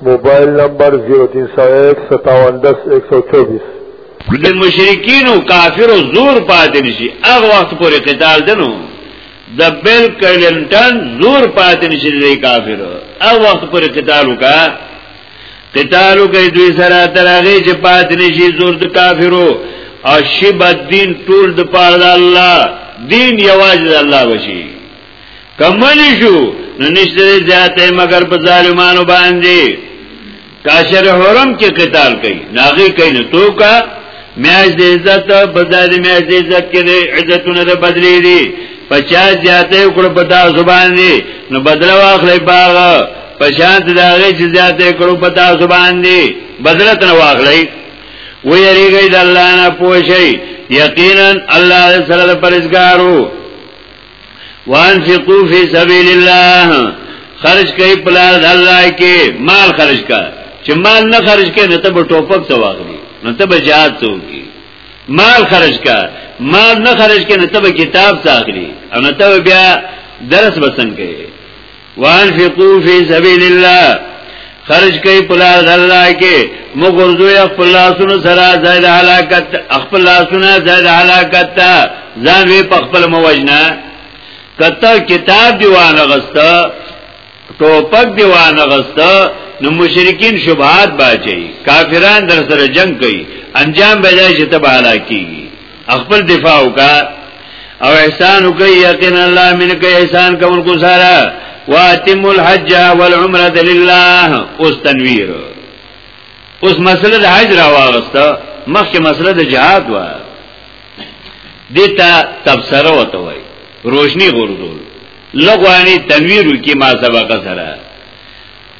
موبایل نمبر 03015710124 د مشرکین او کافرو زور پاتې نشي هغه وخت پورې قتال دنو د بیل کلینټن زور پاتې نشي د کافرو هغه وخت پورې قتال وکا قتال وکي دوی سره تر هغه چې پاتې نشي زور د کافرو او شی بد دین ټول د پاره د الله دین یوازې د الله وشي کمنی شو نو نشته زیاته مگر په ظالمانو باندې کاشر حرم کې قتال کوي ناغي کوي نو تو کا میاج دې عزت بدل میاج دې عزت کې عزتونه د بدلې دي پچا زیاته کړ په دا زبان دي نو بدل واخلې باغ پشانت دا غي چې زیاته کړ په دا زبان دي بدلت نه واخلې ویریږي د الله نه پوښي یقینا الله سره پرېزګارو وانفقو فی سبیل الله خرج کئی پلار د الله کې مال خرج کا چې مال نه خرج کړي نو ته به ټوپک ته واغلی نو ته به جهاد ته وکی مال خرج کا مال نه خرج کړي نو ته به کتاب ته اخلي او نو ته بیا درس بسنګ کړي وانفقو فی سبیل الله خرج کوي په لار د الله کې مغرضو خپل لاسونو سره زائد هلاکت خپل لاسونه زائد هلاکت ته ځان وی په خپل موجنه کته کتاب دیوانه غستا ټوپک دیوانه غستا نو مشرکین شبهات باچي کافران در سره جنگ کوي انجام به ځای چې تباہ کیږي خپل دفاع وکا او احسان وکي یقین الله من کوي احسان کوم کو سره واتم الحج والعمره لله اوس تنویر اوس مسله د حج را واغسته مخکې مسله د جهاد و دته تبصره وته وای روشنی غوردول لغوانی تنویر کی ما سبق سره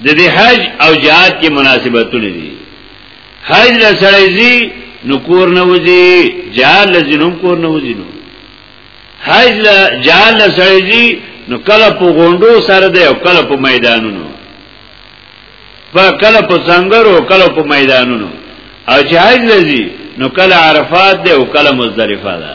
د دې حج او جهاد کې مناسبتونه دي حج له سړی زی نو کور نه وځي جهاد له زینوم کور نه وځي نو حج له جهاد له سړی زی نو کله په غونډو سره دی او کله په میدانونو په کله په څنګرو کله په میدانونو او جهاد لذي نو کله عرفات دی او کله مزدلفه ده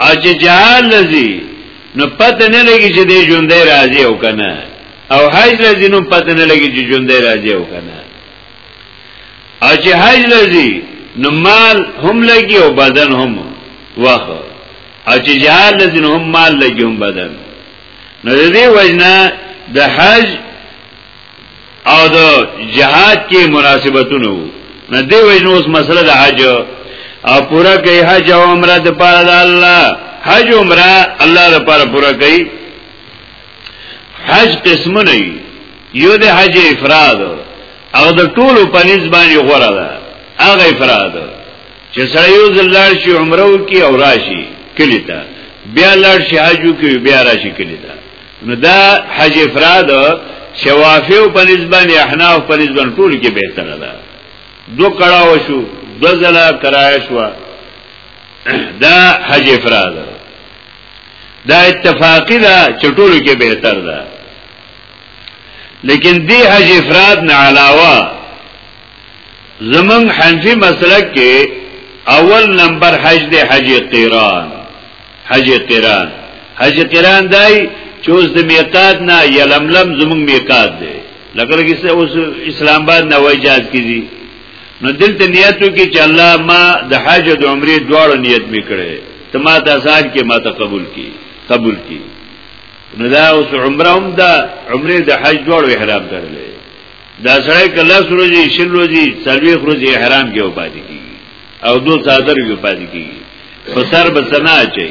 او چې جهاد لذي نو پته نه لګي چې دی ژوندې راځي او کنه او حج لذي نو پته نه لګي چې ژوندې راځي او کنه او چې حج لذي نو مال هم لګي او بدن هم واخ او چې جهاد لذي نو هم مال لګي هم بدن نو دې وجنه د حج او د جهاد کې مناسبتونه نه دی وای نو اوس مسله د حج او پورا کوي حج او عمره د پاره د الله حج عمره الله د پاره پورا کوي حج قسم نه یو د حج افراد او د ټولو په نسبت یو غره ده هغه افراد چې سره یو زلال شي عمره کوي او راشي کلی ته بیا لړ شي حج کوي بیا راشي کلی ته نو دا حج افراد شوافی او په نسبت احناف په نسبت ټول کې بهتره ده دو کړهو شو دو زلا کرای شو دا حج افراد دا اتفاقی دا چټولو کې بهتر ده لیکن دی حج افراد نه علاوه زمون حنفی مسلک کې اول نمبر حج دی حج قیران حج قران حج قران دای چې اوس د میقات نه یلملم زموږ میقات دی لکه لکه څه اوس اسلام آباد نه وای جاز کیږي نو دلته نیتو کې چې الله ما د حج او د عمرې دواړو نیت میکړي ته ما د ازاد کې ما ته قبول کی قبول کی نو دا اوس عمره هم دا عمرې د حج دواړو احرام درلې دا سره کله سورځي شل ورځي څلوي خروج احرام کې وبادي کی او دو صادر یو پاتې کیږي په سر به سنا چي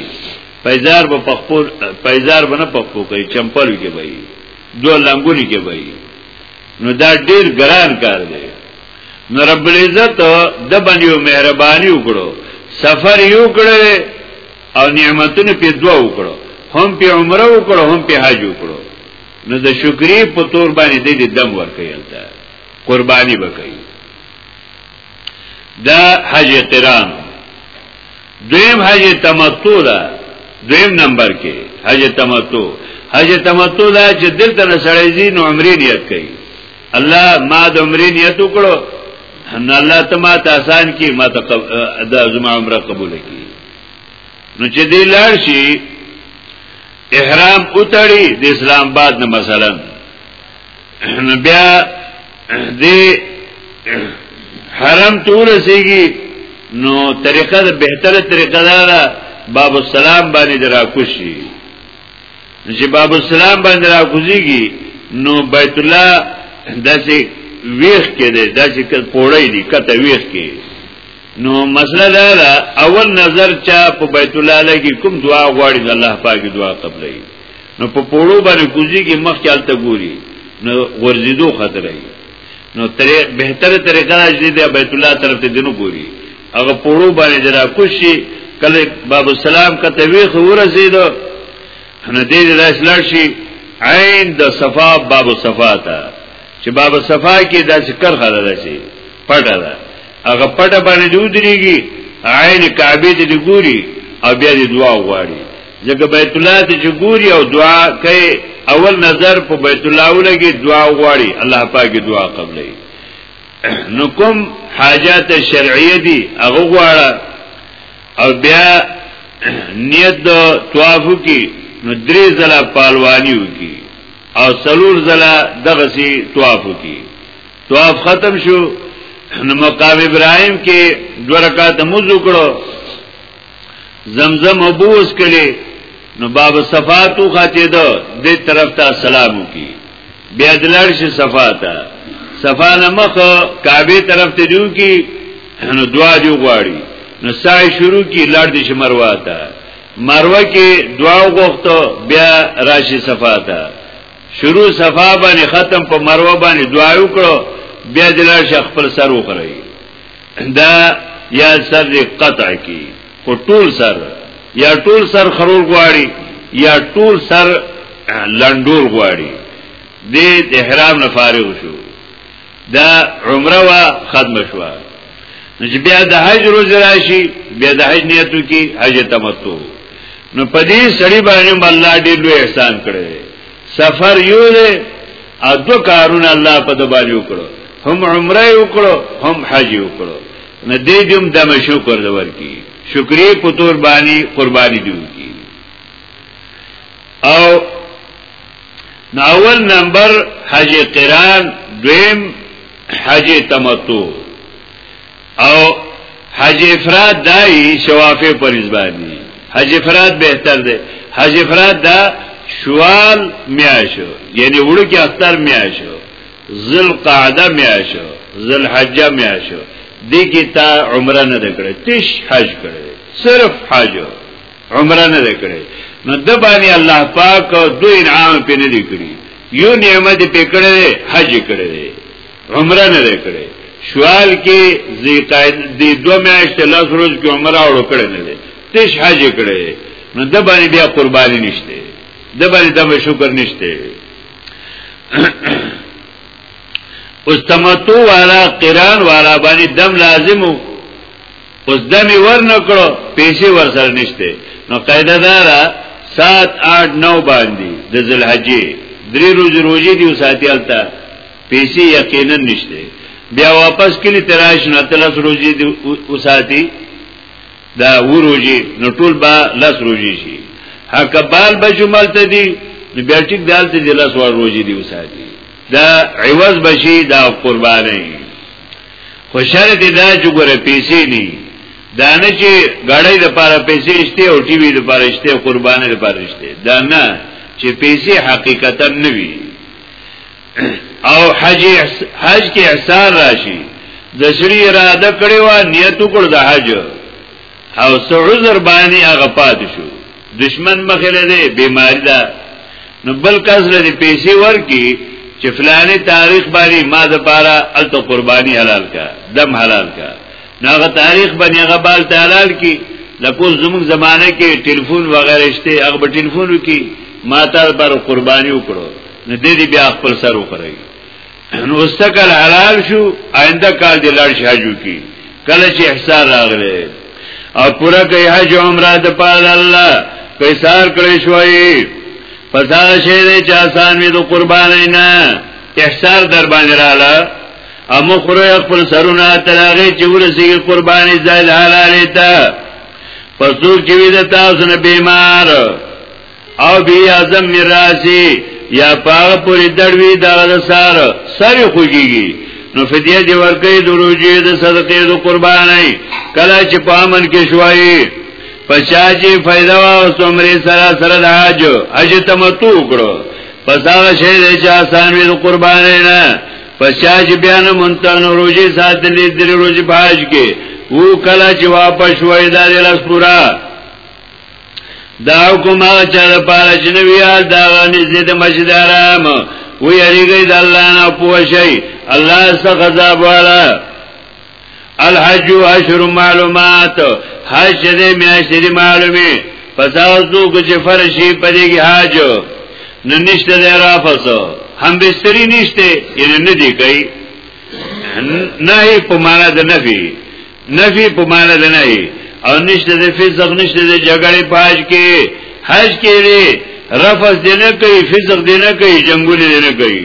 پیزار به پخپو پیزار به نه پخپو کوي چمپل کې به دو لنګونی کې به نو دا ډیر ګران کار دی نو رب العزت د باندې مهرباني وکړو سفر یو کړو او نعمتونه په دوا وکړو هم په عمره وکړو هم په حج وکړو نو د شکرې په تور باندې د دم ورکړي قرباني وکړي دا حج قران دویم حج تمتع دا دویم نمبر کې حج تمتع حج تمتع دا چې دلته نه سړی زی نو عمرې نیت کوي الله ما د عمرې نیت وکړو ان الله ته ما ته آسان کی ما ته د زما عمره قبول کی نو چې دی لاړ شي احرام اتړي د اسلام آباد نه مثلا نو بیا دې حرم ته ورسیږي نو طریقه د بهتره طریقه دا باب السلام باندې دراکوشي چې باب السلام باندې راکوزيږي نو بیت الله داسې ویخ کې دی داسې پوړی دی کته ویخ کې نو مسله دا ده اول نظر چا په بیت الله لګي کوم دعا غواړي الله پاک دعا قبلې نو په پوړو باندې کوزي کې مخ چالتہ ګوري نو ورزيدو خطر ای نو تر بهتره طریقه راځي د بیت الله طرف ته دینو ګوري هغه پوړو باندې جرا کوشي کله باب السلام کته وی خو ورزيد نو دې لاس لړ شي عین د صفا باب صفا ته چې باب صفا کې داسې کر خره راشي پټه ده هغه پټه باندې ودرېږي عین کعبه دې ګوري او بیا دې دعا وغواړي ځکه بیت الله ته چې ګوري او دعا کوي اول نظر په بیت الله ولګي دعا غواړي الله پاک دعا قبلې نو کوم حاجات شرعیه دي هغه غواړه او بیا نیت د طواف کی نو درې ځله پالوانی وکي او سلور ځله دغه سي طواف وکي طواف ختم شو نو مقام ابراهيم کې دوه رکعات موذ وکړو زمزم ابوس کړي نو باب صفاتو خاطه ده د طرف ته سلام وکي بیا دلار شي صفاته صفا نمخ کعبه طرف ته دیو کی نو دعا دی غواړي نو سعی شروع کی لار دي شمروا ته مروه کې دعا غوښته بیا راشي صفاته شروع صفا باندې ختم په مروه باندې دعا وکړو بیا دلار شي خپل سر وخري دا یا سر قطع کی خو ټول سر یا ټول سر خرول غواړي یا ټول سر لندول غواړي د احرام نه فارغ شو دا عمره وا ختم شو نو چې بیا د حج روز راشي بیا د حج نیتو کې حج تمتع نو پدې سړی باندې الله دې لوی احسان کړی سفر یو دی او دو کارونه الله په د باندې وکړو هم عمره وکړو هم حج وکړو نه دې دم دم شکر دور کی شکرې په تور باندې قرباني دی کی او ناول نمبر حج قران دویم حج تمتع او حج افراد دای شوافه پرز باندې حج افراد بهتر دی حج افراد دا شوال میاشو یعنی وړو کې اختر میاشو ذل قعده میاشو ذل حج میاشو دې کې تا عمره نه کړې تش حج کړې صرف حج عمره نه کړې نو د باندې الله پاک دوی انعام پې نه کړی یو نعمت پې کړې حج کړې عمره نه کړې شوال کې زی قائد دی دو میاشت لاس روز کې عمره اورو کړې نه دي تش حج کړې نو د باندې بیا قرباني نشته د باندې د شکر نشته اوس تمتو والا قران والا باندې دم لازمو اوس دم ور نکړو پیسې ور سره نشته نو قاعده دارا 7 8 9 باندې د ذل حجې درې روز روزي دی ساتي الته پیسې یقینا نشته بیا واپس کلی تراش نه تلس روزي دی اوساتی دا وروجي نو ټول با لس روزي شي حق بال بجمل ته دی نو بیا ټیک دالته دی لس ور روزي دی اوساتی دا عوض بشي دا قرباني خو شرط دا چې ګوره پیسې نه دا نه چې غړې د پاره پیسې شته او ټي وي د پاره شته قربانې د پاره شته دا نه چې پیسې حقیقتا نه وي او حج حج کې احسان راشي د سړي اراده کړې و نیت وکړ د حج او څو عذر باندې هغه پات شو دشمن مخله دې بیماری ده نو بل کس لري پیسې ورکی چې فلانه تاریخ باندې ما د پاره الته قرباني حلال کا دم حلال کا ناغه تاریخ باندې هغه بال تعالال کی لکه زموږ زمانه کې ټلیفون وغیرہ شته هغه په ټلیفون کې ما تر پر قرباني وکړو نو دې دې بیا خپل سر وخرای نو واستکل حلال شو آینده کال دې لړ شاجو کی کله چې احسان راغله او پورا کوي حج عمره د پاره الله پیسار کړی شوی پسا شه دې چا سان وی د قربانای نه احسان در باندې رااله امو خره خپل سرونه تراغه چې ورسیږي قرباني ځای حلال ته پسو کې وي د تاسو نه بیمار او بی اعظم میراثي یا پاغه پوری دړوي دا د سار سری خوږيږي نو فدیه دی ورکې د روزي د صدقې د قرباني کله چې په امن کې شوي پچا چې فائدہ واوسو مری سره سره د حج اج تمتو کړو پس هغه شی چې آسان وي د قرباني نه پس چا چې بیا نه مونتا نو روزي ساتلې درې روزي په حج کې وو کله چې واپس وای دا د لاس پورا دا کوم هغه چا د پاره چې نو یا دا نږدې د مسجد حرام وی اړیږي د الله نه پوښي الله څخه غضب والا الحج اشهر معلومات حج دې میاشتې دې معلومه فساوسو کچ فرشي پدې کې حج نو نشته دې رافسو هم بستری نشته یعنی نه دی کوي نه په معنا د نفي نفي په معنا د نه او نشته دې فسق نشته دې جګړې پاج کې حج کې دې رفس دې نه کوي فسق دې نه کوي جنگول دې نه کوي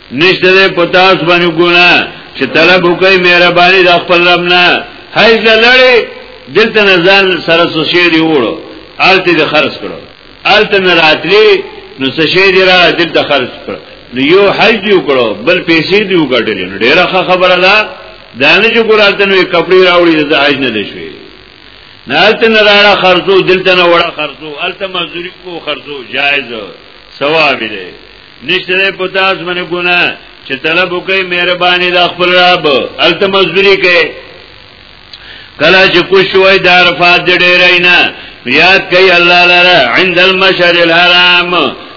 نشته ده پتاس باندې ګناه چې طلب وکړي مهرباني د خپل رب نه هیڅ لړې دلته نه ځان سره سوشي دی وړو آلته دې خرج کړو آلته نه راتلی نو سوشي دی را دلته خرج کړو نو یو حج دی وکړو بل پیسې دی وکړلې نو ډیره خبره ده دانه چې ګور آلته نو کپڑے راوړي د حج نه دی شوی نه آلته نه را خرجو دلته نه وړه خرجو آلته مزدوری کو خرجو جایز ثواب دی نشته ده په تاسو باندې ګناه چې طلب وکړي مهرباني د خپل رب الته مزدوري کوي کله چې کو شوي د عرفات ډېرای نه یاد کوي الله لره عند المشعر الحرام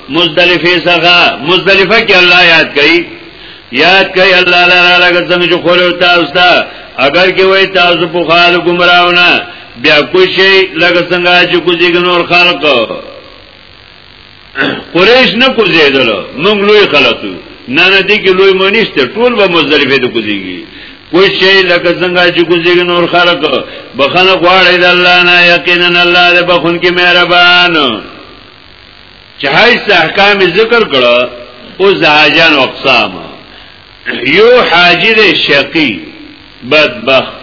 مزدلفه څخه مزدلفه کې الله یاد کوي یاد کوي الله لره لکه څنګه چې خور تاسو ته اگر کې وای تاسو په خال گمراهونه بیا کوشي لکه څنګه چې کوزي نور خلق قریش نه کوزیدل موږ لوی خلک یو نه نه دي کې لوی مونیشته ټول به مزدلفه ته کوزیږي کوئی شی لکه څنګه چې کوزیږي نور خلک بخنه غواړي د الله نه یقینا الله دې بخون کې مهربان چې هیڅ احکام ذکر کړه او زهاجان اقسام یو حاجی دې شقی بدبخت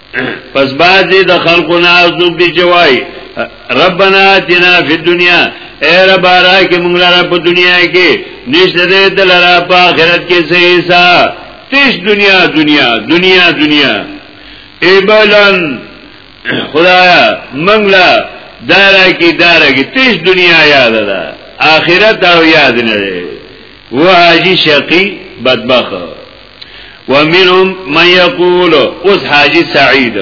پس بعضی د خلقو نه اوسو کی چوای ربنا اتنا فی الدنیا اے رب را کی مونږ لاره په دنیا کې نشته دې د لاره په آخرت کې څه حصہ تیش دنیا دنیا دنیا دنیا ایبلن خدایا مونږ لا دارا کی دارا کی تیش دنیا یاد ده آخرت او یاد نه ده و حاجی شقی بدبخت ومنهم من يقول اوس حاجی سعید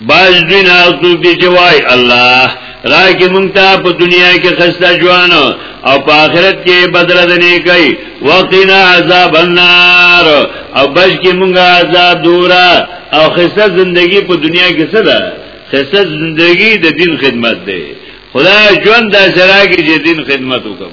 باز دوی ناغتو کی جوائی الله راکی منگتا پا دنیا کی خستا جوان او پا آخرت کی بدرد نیکی وقینا عذاب النار او بچ کی منگا عذاب دورا او خستا زندگی پا دنیا کی صدا خستا زندگی د دین خدمت دی خدای جوان دا سراکی جی دین خدمت حکم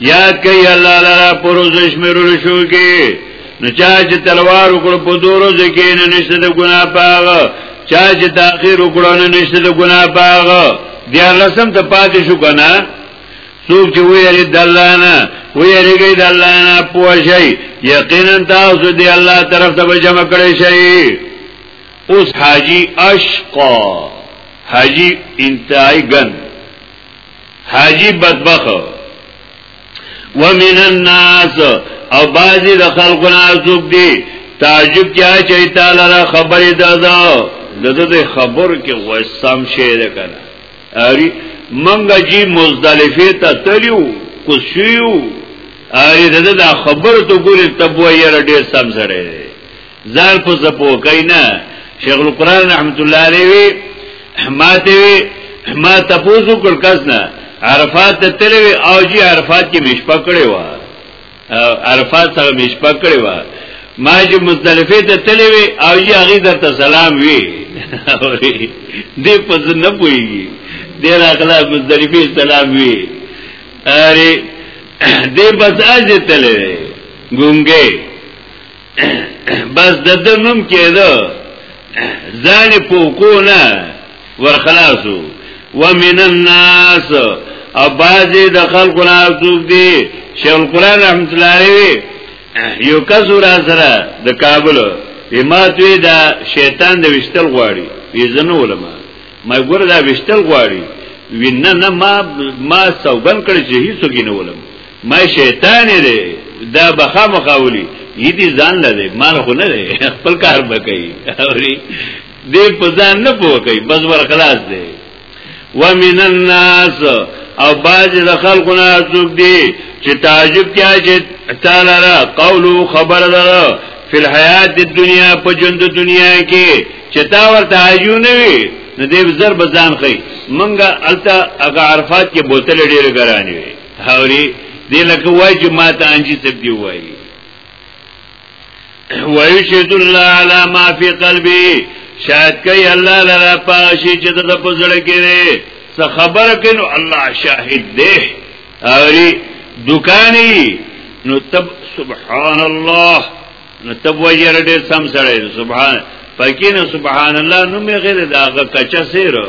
یاد کوي الله لرا پروز شمیرل شو کې نو چا چې تلوار وکړ په دورو ځکه نه نشته د ګنا پاغه چا چې تاخير وکړ نه نشته د ګنا پاغه بیا لسم ته پاتې شو کنه څوک چې ویری د الله نه ویریږي د الله نه پوه شي یقینا تاسو دی الله طرف ته جمع کړئ شي اوس حاجی اشقا حاجی انتهای گند حاجی بدبخ ومن الناس او بعضی د خلقو نازوک دی تعجب کیا چی تعالی را خبری دادا دادا دی خبر که غصم شیر کنه اری منگا جی مزدلفه تا تلیو کسیو اری دادا دا خبر تو گولی تبوی یرا دیر سم سره دی زار په زپو کینا شیخ القران رحمت الله علیه وی ما ته وی ما تاسو کول کس نه عرفات ته تلوي او جی عرفات کې مش پکړې و عرفات سره مش پکړې و ما چې مزدلفه ته تلوي او جی هغه درته سلام وی دې پز نه پويږي دې راغلا مزدلفه سلام وی اره دې بس اج تلوي ګونګې بس د دنوم کېده ځان په کو نه ورخلاصو ومن الناس او بعضی د خلق نه څوک دي شیخ القران رحمت الله علیه یو کس ور سره د کابل اماتوی دا شیطان د وشتل غواړي یزنه علما ما ګور دا وشتل غواړي وینه نه ما ما سوګن کړی چې هیڅوګینه علما ما شیطان دی دا بخا مخاولی یی دی ځان نه دی مال خو نه دی خپل کار بکای اوری دی په ځان نه پوکای بس ور خلاص دی ومن الناس او باج د خلقنا څوک دی چې تعجب کیا چې تعالی را قولو خبر ده فی الحیات الدنیا په ژوند دنیا کې چې تا ورته ایو نه وي نو دې زر بزان خي منګه الته هغه عرفات کې بوتل ډېر ګرانی وي هوري دې لکه وای چې ما ته انجي سب دی وای ويشهد الله على ما في قلبي شاید کوي الله لرا پاشي چې د پزړه کې ده څه خبره کینو الله شاهد ده اوري دکاني نو تب سبحان الله نو تب وجر دې سم سره سبحان پکې نو سبحان الله نو مې غیر دا کچا سیرو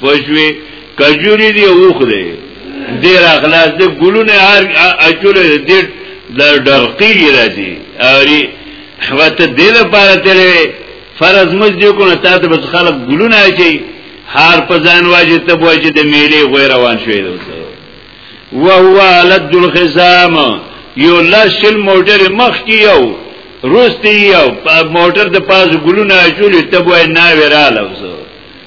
پښوی کجوري دی اوخ دی دیر اخلاص دی ګلونه هر اچول دی د ډرقی راځي اوري وته دې لپاره تلې فرض مز دی کو نه تاسو بس خلک ګلونه اچي هر په ځان واجب ته بوجه د میلې غیر روان شوی دی وهو علد الخزام یو لشل موټر مخ کی یو روستی یو موټر د پاس ګلونه اچولې ته وای نه وراله وسو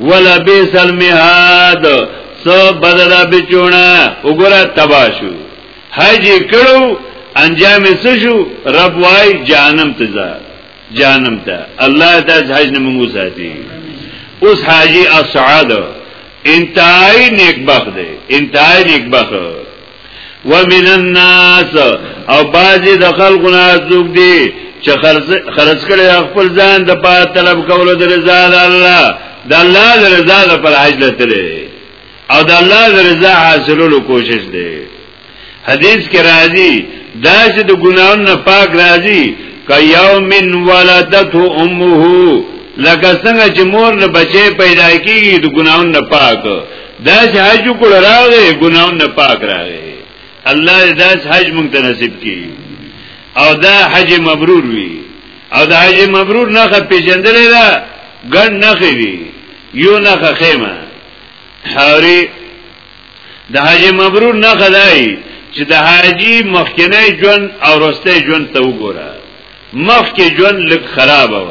ولا بیس المهاد سو بدلا بچونا وګوره تباشو حج کړو انجام څه شو رب وای جانم ته ځه جانم ته الله د حج نه موږ ساتي اوس حاجی اسعد انتهای نیک بخت دی انتهای نیک بخت ومن الناس او بعضی د خلقنا ازوک دی چې خرج کړي خپل ځان د پاره طلب کولو د رضا د الله د الله د رضا لپاره حج لته او د الله د رضا حاصلولو کوشش دی حدیث کې راځي دا چې د ګناہوں نه پاک راځي ک یوم ولدته امه لکه څنګه چې مور له بچي پیدا کیږي د ګناہوں نه پاک دا چې حج کول راغې ګناون نه پاک راغې الله دې دا حج مونږ ته نصیب کړي او دا حج مبرور وي او دا حج مبرور نه خ پیژندل دا ګڼ نه خېری یو نه خ خېما حوري د حج مبرور نه خدای چې د حاجی مخکنی ژوند او رسته ژوند ته وګوره مخکې ژوند لږ خراب و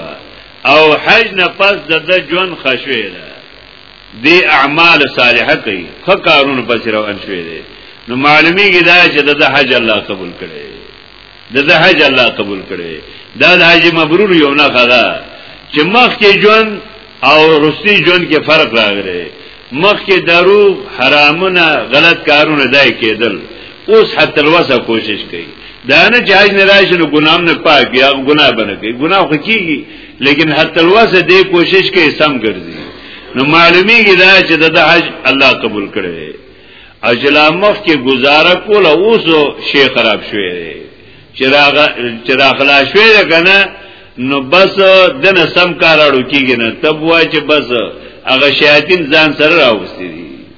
او حج نه پس د ژوند خشوي ده دی اعمال صالحه کوي خکارونه پس روان شوی دی نو معلومیږي دا چې د حج الله قبول کړي د حج الله قبول کړي دا د حج مبرور یو نه خدا چې مخ کې ژوند او رستی ژوند کې فرق راغلی مخ کې درو حرامونه غلط کارونه دای کېدل اوس حتی الوسه کوشش کوي دا نه چې حج نه راشي نو ګنام نه پاک یا ګناه بنه کوي ګناه خو کیږي لیکن حتی الواسه دې کوشش کوي سم ګرځي نو معلومیږي دا چې د حج الله قبول کړي اجلا مخ کې گزاره کول اوس شي خراب شوی دی چراغ چراغ لا شوی دی کنه نو بس دنه سم کار اړو کیږي نه تب وای چې بس هغه شیاطین ځان سره راوستي دي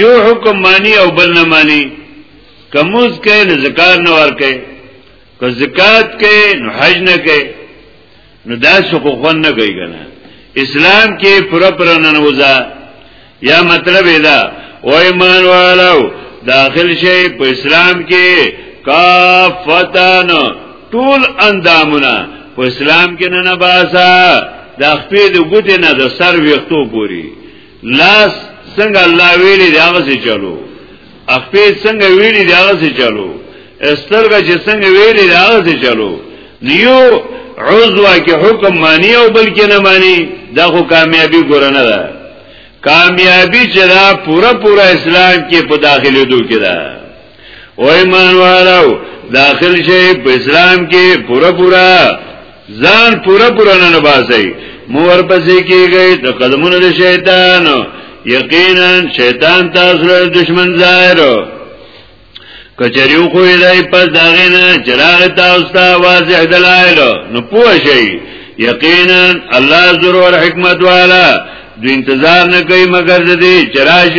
یو حکم معنی او بل نه معنی کموز کې نه زکات نه ور کې که زکات کې نو حج نه کې نو دا حقوق نه کوي کنه اسلام کې پر پر نه نوځه یا مطلب دا او ایمان والو داخل شي په اسلام کې کافتان ټول اندامونه په اسلام کې نه نه باسا د خپې د ګوتې نه د سر ویختو پوری لاس څنګه الله ویلي دی هغه څه چلو خپې څنګه ویلي دی هغه څه چلو سترګه چې څنګه ویلي دی هغه څه چلو نیو عضوا کې حکم معنی او بل کې نه معنی دا خو کامیابی ګورنه ده کامیابی چې دا پورا پورا اسلام کې په داخلي دوه کې ده او ایمان والو داخل شي په اسلام کې پورا پورا ځان پورا پورا نه باسي مور پسې کېږي د قدمونو د شیطان یقینا شیطان تاسو له دشمن ظاهر کچریو خو دای پس داغه نه چراغ تاسو ته واضح دلایل نو پوه شي یقینا الله زور او حکمت والا د انتظار نه کوي مگر د دې چرایش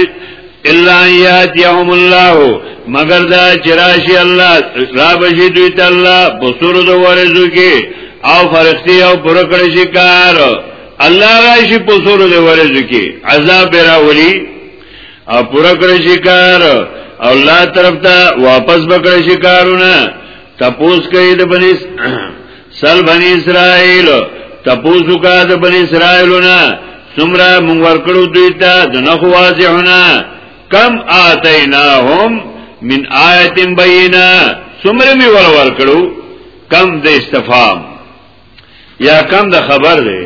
الا یاتیهم الله مگر دا چراشی الله را بشی دوی ته الله بصور د ورزو کې او فرښتي او پر کړی شي کار الله راشي په سور د ورزو کې عذاب راولي او پر کړی شي کار او الله طرف ته واپس بکړی شي کارونه تپوس کوي د بنیس سل بنی اسرائیل تپوسو کا د بنی اسرائیلونا سمرا مونږ ورکړو دوی ته د نخو واضحونه کم آتیناهم من آیت بینه سمره می ور ورکړو کم د استفهام یا کم د خبر دی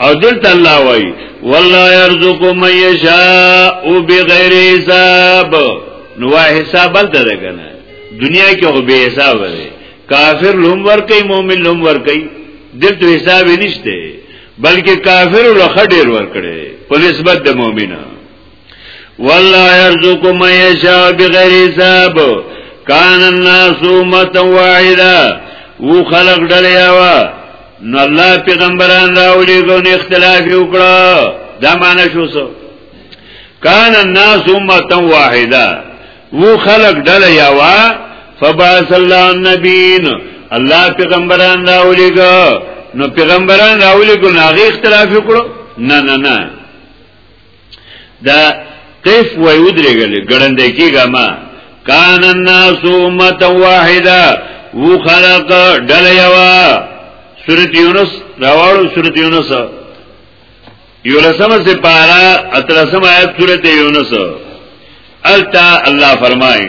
او دلته الله وای والله يرزق من يشاء بغیر حساب نو حساب بل ده کنه دنیا کې خو به حساب لري کافر لوم ور کوي مؤمن لوم ور کوي دلته حساب نشته بلکې کافر له خډیر ور کړي په نسبت د مؤمنانو والله يرزق من يشاء بغير حساب كان الناس امه واحده و خلق ډلیاوا نو الله پیغمبران راولي کو نه اختلاف وکړه دا معنی شو سو كان الناس امه واحده و خلق ډلیاوا فبعث الله النبيين الله پیغمبران راولي کو نو پیغمبران راولي کو نه اختلاف وکړو نه نه نه دا قیف وای ودرېګل ګړند کېګه ما کان الناس امه واحده و خلق دل یوا سورۃ یونس راوړو سورۃ یونس یولسمه سپارا اتلسمه آیت سورۃ یونس التا الله فرمایي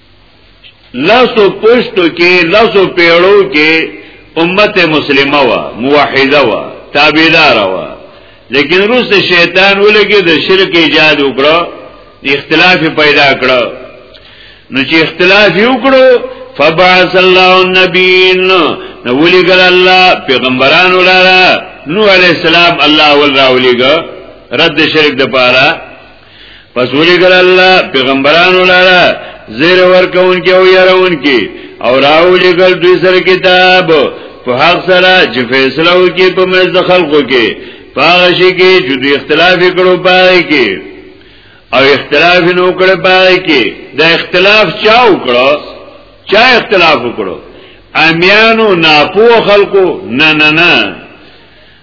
لاسو پشتو کې لاسو پیړو کې امت مسلمه وا موحده وا تابعدار وا لیکن روس شیطان ولګي د شرک ایجاد وکړو اختلاف پیدا کړو نو چې اختلاف یو کړو فبعث الله النبین نو ولګل الله پیغمبران ولرا نو علی السلام الله ول راولګ رد شرک د پاره پس ولی گل اللہ پیغمبرانو لارا زیر ورکون کی او یرون کی او راو لگل دوی سر کتاب په حق سره چې فیصله وکي په مز د خلقو کې پاغه شي کې چې دوی اختلاف کړو پای کې او اختلاف نو کړ پای کې د اختلاف چا وکړو چا اختلاف وکړو امیانو ناپو خلقو نه نه نه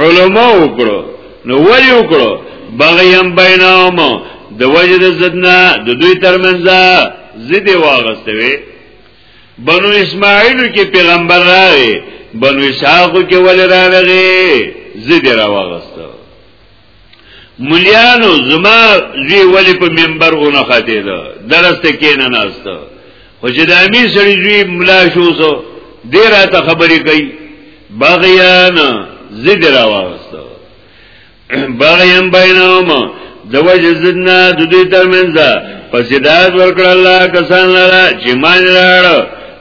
علماء وکړو نو ولی وکړو بغیم بینام د وجه د زدنا د دوی ترمنځ زید واغسته وی بنو اسماعیل کې پیغمبر راغی بنو اسحاق کې ول راغی زید را واغسته مليانو زما زوی ولی په منبر او نه خاطه ده درس ته کینه ناسته خو چې د امیر سړي زوی ملا شو سو دې راته خبرې کوي باغیان زید را واغسته باغیان بینهم د وجه زدنا د دوی ترمنځ پس هدایت ورکړ الله کسان لرا چې مان راړ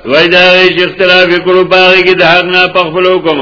وای دا چې اختلاف کړو باغې کې د حق نه پخپلو کوم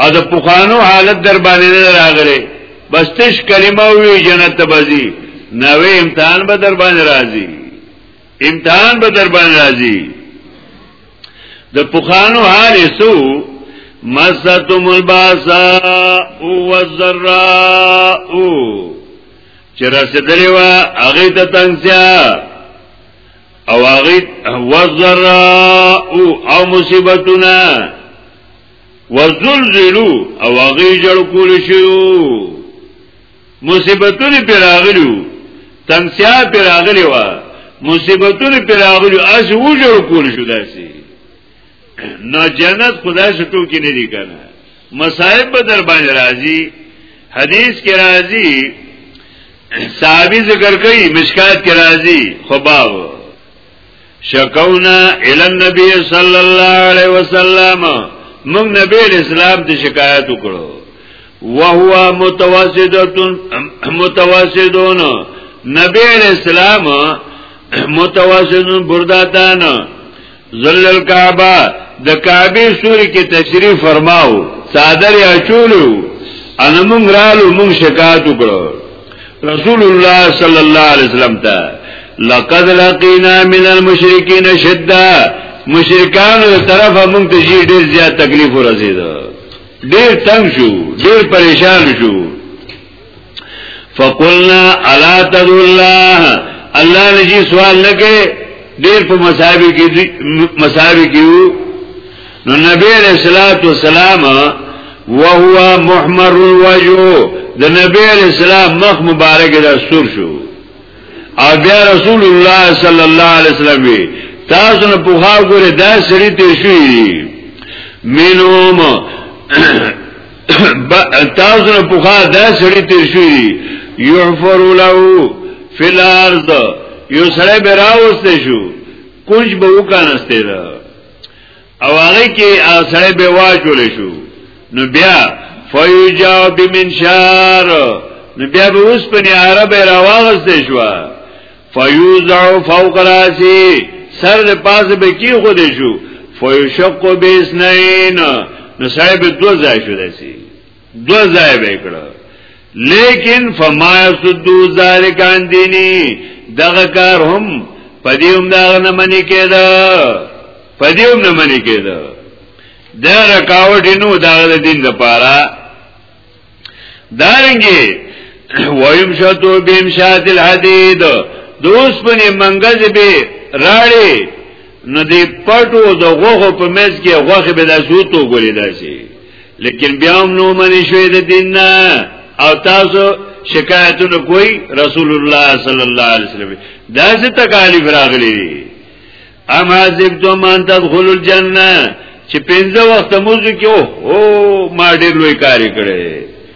او د پخوانو حالت در باندې نه راغلی بس تش کلمه وی جنت ته بځي نوې امتحان به در باندې راځي امتحان به در باندې راځي د پخوانو حال سو مستم الباسا او والذراء چې رسیدلې وا هغه ته تنگسیا او هغه والذراء او مصیبتونه وزلزلو او هغه جړ کول شو مصیبتونه پر راغلو تنگسیا پر راغلی و مصیبتونه پر راغلو اس و جړ کول شو داسي نو جنت خدای سټو کې نه دی کنه مصائب به در باندې راځي حدیث کې راځي صحابي ذکر کوي مشکات کې راځي خباب شکونا الی النبی صلی الله علیه وسلم موږ نبی اسلام ته شکایت وکړو وهو متوسدون متوسدون نبی اسلام متوسدون برداتان ذل الکعبه د کعبه سوري کې تشریف فرماو صادر یا چولو ان موږ رالو موږ شکایت وکړو رسول الله صلی الله علیه وسلم ته لقد لقینا من المشرکین شدہ مشرکان له طرفه مونږ ته جی ډیر زیات تکلیف ورسېده ډیر تنگ شو ډیر پریشان شو فقلنا الا تدعو الله الله لجی سوال لکه ډیر په مصاحب کې مصاحب کې نو نبی علیہ الصلوۃ والسلام وهو محمر الوجه د نبی علیہ السلام مخ مبارک دا سور شو او بیا رسول الله صلی الله علیه وسلم وی تاسو نه پوها ګوره دا سری ته شوی مینوم تاسو نه پوها دا سری ته شوی یحفر له فی الارض یو سره براوسته شو کوج به وکانسته ده او هغه کې سړی به واچول شو نو بیا فیجاو بمنشار نو بیا به اوس په عرب راوغست شو فیوزع فوق راسی سر د پاس به کی خود شو فیشق بیسنین نو صاحب دو ځای شو دسی دو ځای به کړه لیکن فما یسدو ذالک عن دینی دغه کار هم پدیوم دا نه منی کېده پدیوم نه منی کېده دا رکاوټ نو دا د دین لپاره دارنګي ویم شتو بیم شات الحدید دوس پنی منگز بی راڑی نو دی پټو د غوغو په میز کې غوخه به داسو تو ګولې داسي لیکن بیا هم نو منی شوې د دین نه او تاسو شکایتونه کوئی رسول الله صلی الله علیه وسلم دا څه تکالیف راغلي دي اما زبتو من تدخل الجنه چې پنځه وخت موږ کې او ما ډېر لوی کاری کړی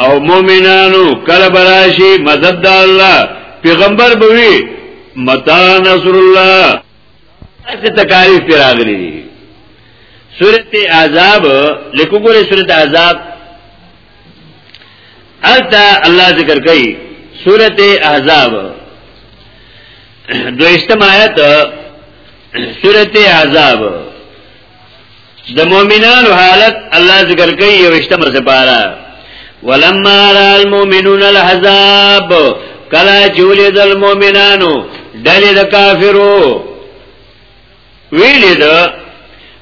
او مومنانو کله براشي مدد د الله پیغمبر بوي متا نصر الله څه تکالیف پر راغلي دي سورته عذاب لیکو ګوره سورته عذاب التا الله ذکر کوي سورته احزاب دویشتم آیت سورته احزاب د مؤمنانو حالت الله ذکر کوي یو اشتمه سپارا ولما را المؤمنون الحزاب کلا جولی د المؤمنانو ډلې د کافرو ویلې ده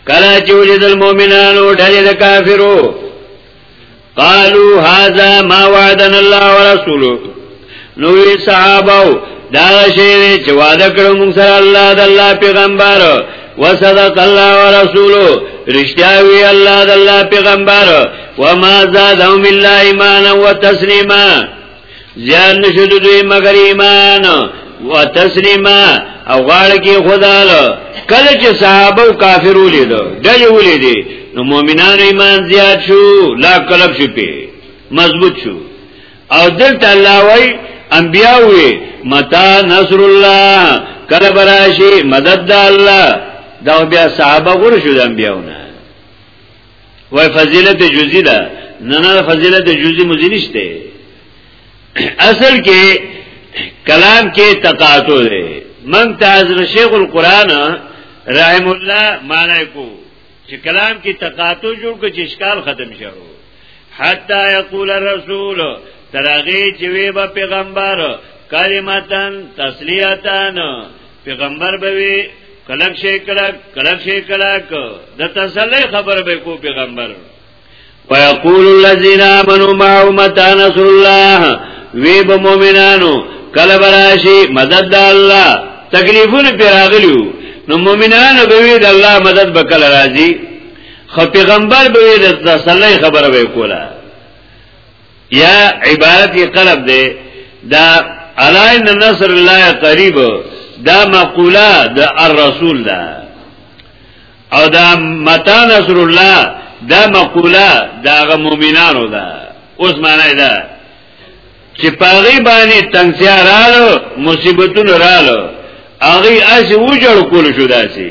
کلا جولی د المؤمنانو ډلې د کافرو قالوا هذا ما وعدنا الله ورسوله نو صحابه دا شی چې وعده کړو موږ سره الله د الله پیغمبر وصدق الله ورسوله رشتیا وی الله د الله پیغمبر وما زادهم الا ایمانا وتسلیما زیان نشو دوی مگر ایمان و تسلیما او غاړ کې خدا له کله چې صحابه او کافر ولیدو دغه ولیدي نو مؤمنان ایمان زیات شو لا کلب شو په مضبوط شو او دلته الله وای انبیاء وی متا نصر الله کله براشي مدد الله دا بیا صحابه غره شو د انبیاونه وای فضیلت جزئی ده نه نه فضیلت جزئی مزي نشته اصل کې کلام کې تقاطع ده من تعذر شیخ القران رحم الله معنی کو چې کلام کې تقاطع جوړ کړي چې اشکال ختم شي حتا یقول الرسول ترغه چې وی به پیغمبر کلمتن تسلیتن پیغمبر به وی کلک شي کلک کلک شي کلک د تسلی خبر به کو پیغمبر ويقول الذين امنوا معه متى نصر الله وی به مؤمنانو کله براشي مدد الله تکلیفونه پیراغلیو نو مؤمنانو به وی د الله مدد به کله راځي خو پیغمبر به د تسلی خبره به کوله یا عبارت یې قلب دی دا علاین نصر الله قریب دا مقوله د الرسول ده او دا متا نصر الله دا مقوله دا غ مؤمنانو ده اوس معنی ده چې پاغي باندې تنگسیا رالو مصیبتونو رالو هغه اسی وجړ کول شو داسي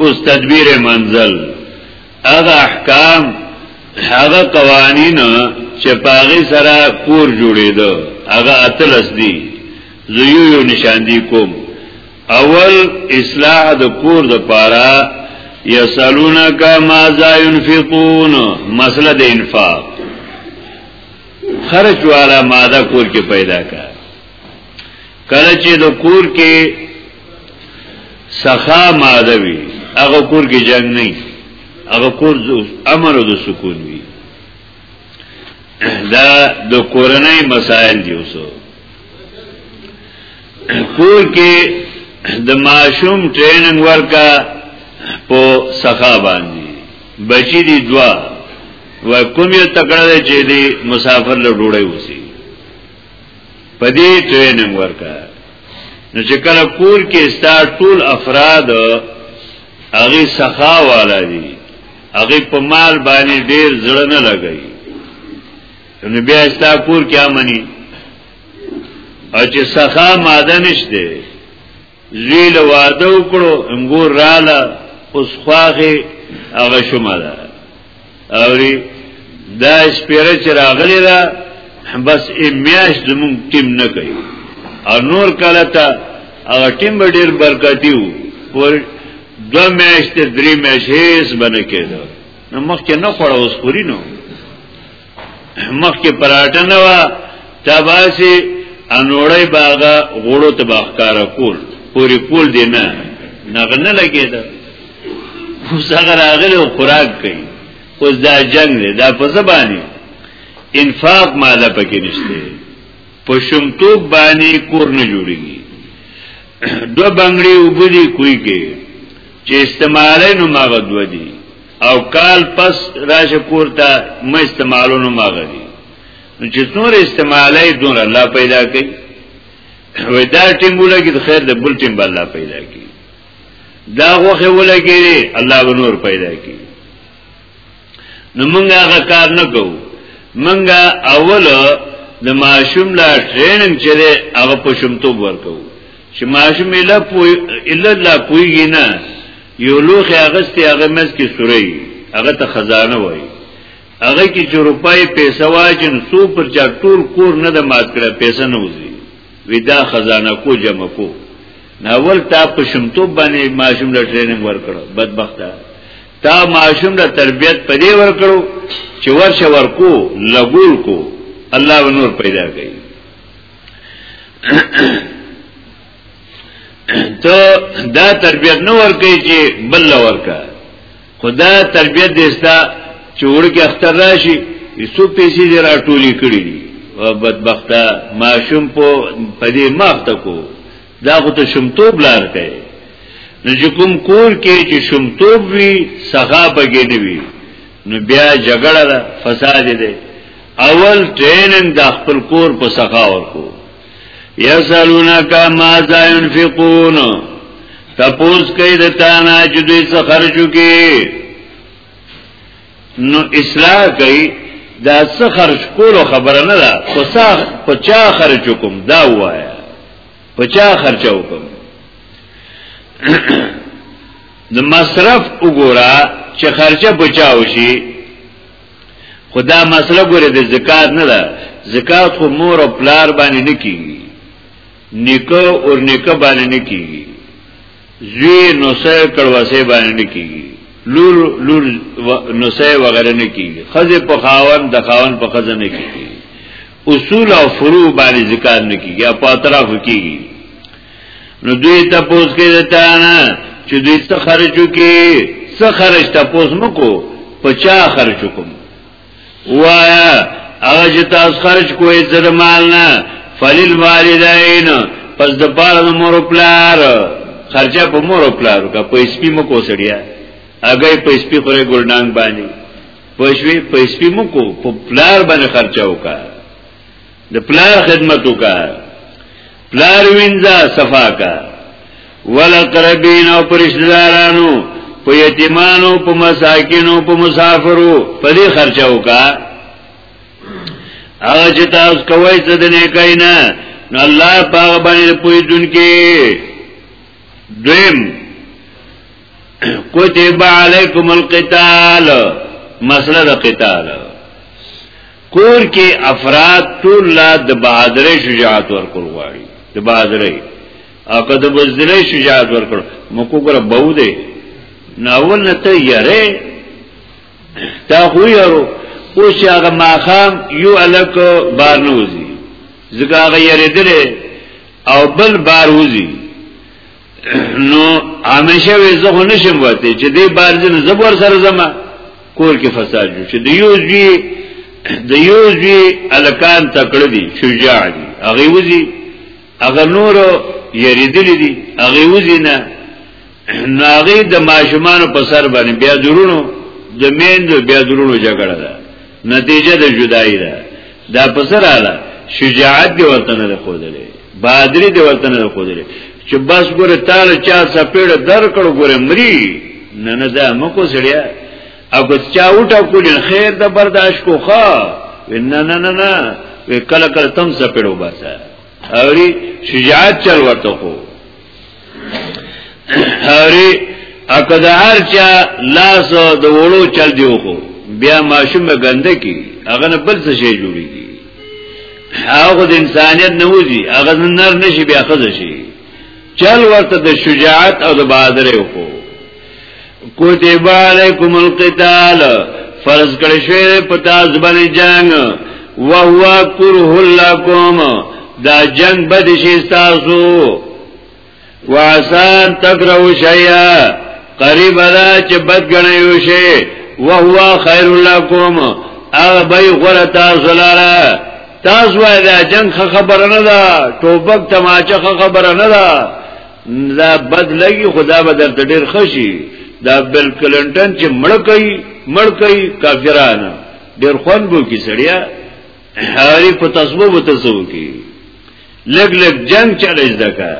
اوس تدبیر منزل هغه احکام هغه قوانین چې پاغي سره کور جوړېده هغه اتلس دي زه یو یو نشان دی کوم اول اصلاح د کور د پاره یسالونک ماذا ينفقون مسله د انفاق خرج والا ماده کور کې پیدا کړه کله چې د کور کې سخا ماده وي هغه کور کې جنگ نه هغه کور امر او د سکون وي دا د کورنۍ مسائل دي اوسو کور کې د ماشوم ټریننګ ورکا په سخا باندې بچی دي دوا و کوم یو تکړه چې دی مسافر له ډوړی وسی په دې ټریننګ ورکا نو چې کله کور کې ستا ټول افراد هغه سخا والا دي هغه په مال باندې ډیر زړه نه لګي نو بیا ستا کور کې امني او چې سخا ماده نشته زوی له واده وکړو انګور رااله اوس خواغه هغه شومه ده اوري دا سپیره چې راغلی ده بس امیاش زمون ټیم نه کوي او نور کله ته هغه ټیم به ډیر برکتی وو پر دو میاشت درې میاشت هیڅ بنه کېده نو مخکې نه خوړه اوس خوري نو مخکې پراټه نه وه تا باسې انوړی باغه غوړو ته باخکاره کول پورې کول دی نه نغه نه لګېده اوس هغه راغلی او خوراک کوي اوس دا جنګ دی دا په څه باندې انفاق ماده پکې نشته په شمتوب باندې کور نه جوړېږي دو بنگړي وبدي کوي کې چې استعمالای نو ماغه دو دي او کال پس راشه کور ته ما استعمالونو ما غلی نو چې نور استعمالای دون الله پیدا کوي وې دا ټیم ولګي د خیر د بل ټیم بل الله پیدا کوي دا غوخه ولګي الله به نور پیدا کوي نو مونږه هغه کار نه کوو مونږه اول د ماشوم لا ټریننګ چره هغه په شمتوب ورکو چې ماشوم اله پوي الا لا پويږي نه یو لوخه اغستی هغه مز کې سوري هغه ته خزانه وای هغه کې چې روپای پیسې واجن سو پر چا ټول کور نه د مات کړه پیسې نه وځي ودا خزانه کو جمع کو ناول تا په شمتوب باندې ماشوم له ټریننګ ورکړو بدبخته تا ماشوم له تربيت په دې ورکړو چې ورشه ورکو لګول کو الله ونور پیدا کوي ته دا تربیت نه ورکې چې بل ورکا خدا تربیت دستا چې ورکه اختر راشي یسو پیسې دې راټولې کړې دي او بدبخته ماشوم په پدې مخته کو دا خو ته شمتوب لار کوي نو چې کوم کور کې چې شمتوب وي سخا پکې نه وي نو بیا جګړه فساد دی اول ټریننګ د خپل کور په سخا ورکو یسالونک ماذا ينفقون تپوس کوي د تانا چې دوی څه خرجو کې نو اصلاح کوي دا څه خرج کولو خبره نه ده خو څه په چا خرج کوم دا وایا په چا خرج وکم د مصرف وګوره چې خرچه بچاو شي خدا مسله ګوره د زکات نه ده زکات خو مور او پلار باندې نه کیږي نیکه او نیکه باندې نه کیږي زوی نو سه کړوسه باندې نه کیږي لور لور نو سه وغیرہ نه کیږي خزه په خاون د خاون په خزه نه کیږي اصول او فروع باندې زکات نه کیږي په اطراف کیږي نو دوی تپوس کې دتا نه چې دوی څه خرچو کې څه خرچ تپوس مکو په چا خرچو کوم وایا هغه چې تاسو خرچ کوی زر مال نه فلیل والدین پس د پاره د مور پلار خرچه په مور پلار کا په سپی مکو سړیا اگې په سپی خوره ګلډنګ باندې پښوی په سپی مکو په پلار باندې خرچه وکا د پلار خدمت وکا پلار وینځه صفا کا ولقربین او پرشدارانو په یتیمانو په مساکینو په مسافرو په دې خرچه وکا هغه چې تاسو کوی څه د نه کینا نو الله پاک باندې پوی دن کې دویم کتب علیکم القتال مسله د قتال کور کې افراد ټول لا د بهادرۍ شجاعت ورکول غواړي د بهادرۍ او که د بزدلۍ شجاعت ورکول مکو ګره بو دی ناول نه ته یاره تا خو یارو اوس هغه ماخام یو الک بار نوزي ځکه هغه یریدل او بل بار وزي نو همیشه وې زه خو نشم وته چې دې بار جن زبر سره زما کور کې فساد جو چې د یو ځوی د یو ځوی الکان تکړه دي شجاع دي هغه وځي هغه نور یریدل دي هغه وځي نه ناغي د ماشومان په سر باندې بیا درونو د میندو بیا درونو جګړه ده نتیجه د جدای ده دا پسر آلا شجاعت دی ورته نه خودلې بادری دی ورته نه خودلې چې بس ګوره تاله چا سپېړه در کړو ګوره مري نه نه دا مکو سړیا او که چا وټه کولې خیر د برداشت کوخه نه نه نه نه کله کله تم سپېړو باسه اوری شجاعت چل ورته خو اوری اکه د هر چا لاس د وړو چل دی خو بیا ماشوم غنده کی هغه نه بل څه شي جوړیږي هغه د انسانیت نه وځي هغه نر نشي بیا خزه شي چل ورته د شجاعت او د بهادرۍ خو کتب علیکم القتال فرض کړی شوی په تاسو باندې جنگ وهو کرہ لکم دا جنگ بد شي تاسو واسان تکرو شیا قریب دا چې بد غنیو شي وهو خیر لکم هغه به غره تاسو لاره تاسو وای دا جنگ خبره نه ده ټوبک تماچه خبره نه ده دا بد لګي خدا به درته ډیر خوشي دا بل کلنټن چې مړ کوي مړ کوي کافرانه ډیر خوان بو کی سړیا هاري په تسبو بو تسو کی لګ لګ جنگ چلې زدکا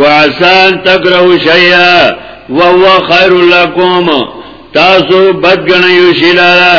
وعسان تکرهو شیئا وهو خیر لکم تاسو بدګنیو شیلالا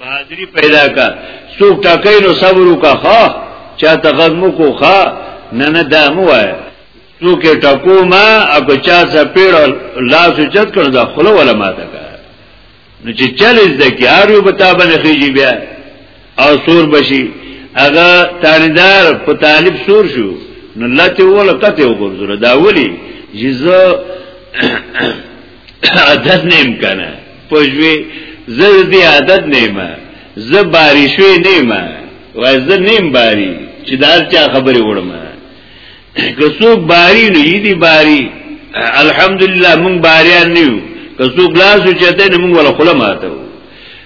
بازری پیدا کا څوک ټاکې نو صبر وکا ها چا تغزم کو ها نه نه دامو وای څوک ټکو ما اګ چا څه پیړ لاس چت کړ دا خلو ولا ما تا نو چې چل از د کی اړو بتا باندې خيږي بیا او سور بشي هغه تاریدار په طالب سور شو نو لته ولا کته وګورځره دا ولي جزا عادت نیم کنه پوجوی زه دې عادت نیمه زه باری شوی نیمه وای زه نیم باری چې دار چا خبرې وړم که څوک باری نه دی باری الحمدلله مونږ باریان نیو که څوک لاس چته نه مونږ ولا خلم آتو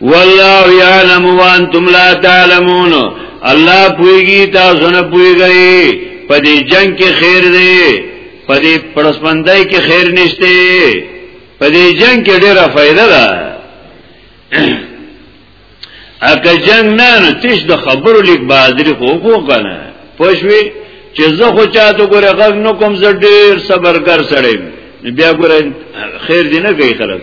والله يعلم وانتم لا تعلمون الله پويږي تاسو نه پويږئ په دې جنگ کې خیر دی په دې پرسمندای کې خیر نشته په دې جنگ کې ډېره فائدہ ده اګه جنگ نه نو تیش د خبرو لیک بازري خو کو کنه پښوی چې زه خو چاته ګوره غږ نو کوم زه ډېر صبرګر سړی بیا ګوره خیر دی نه کوي خلک